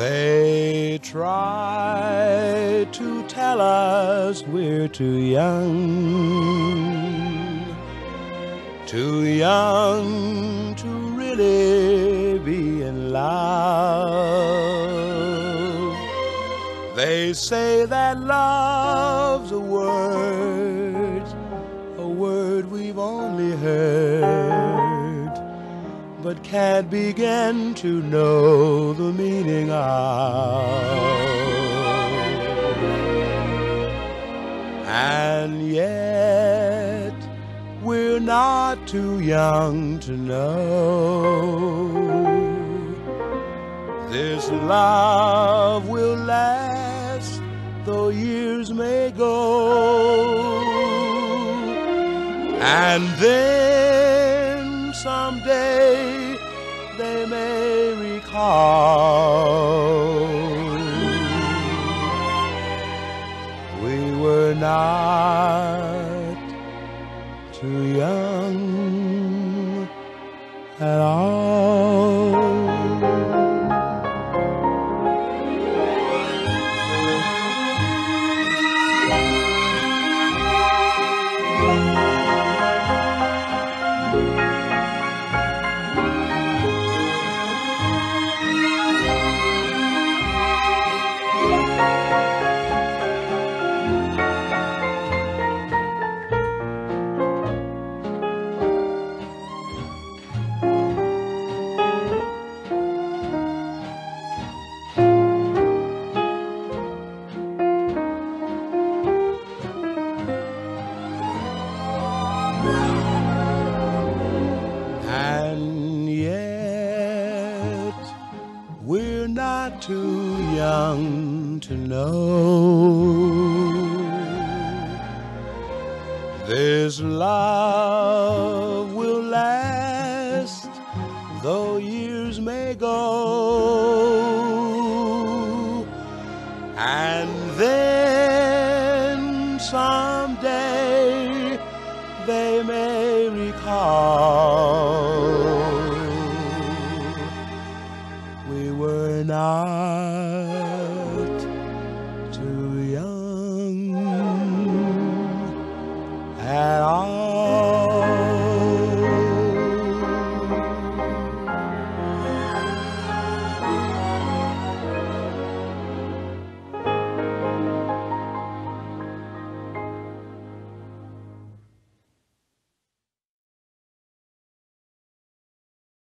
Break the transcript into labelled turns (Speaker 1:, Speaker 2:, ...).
Speaker 1: They try to tell us we're too young, too young to really be in love. They say that love's a word, a word we've only heard but can't begin to know the meaning of. And yet, we're not too young to know this love will last, though years may go. And then someday they may recall we were not too young at all. Too young to know this love will last, though years may go. And then someday they may recall to you.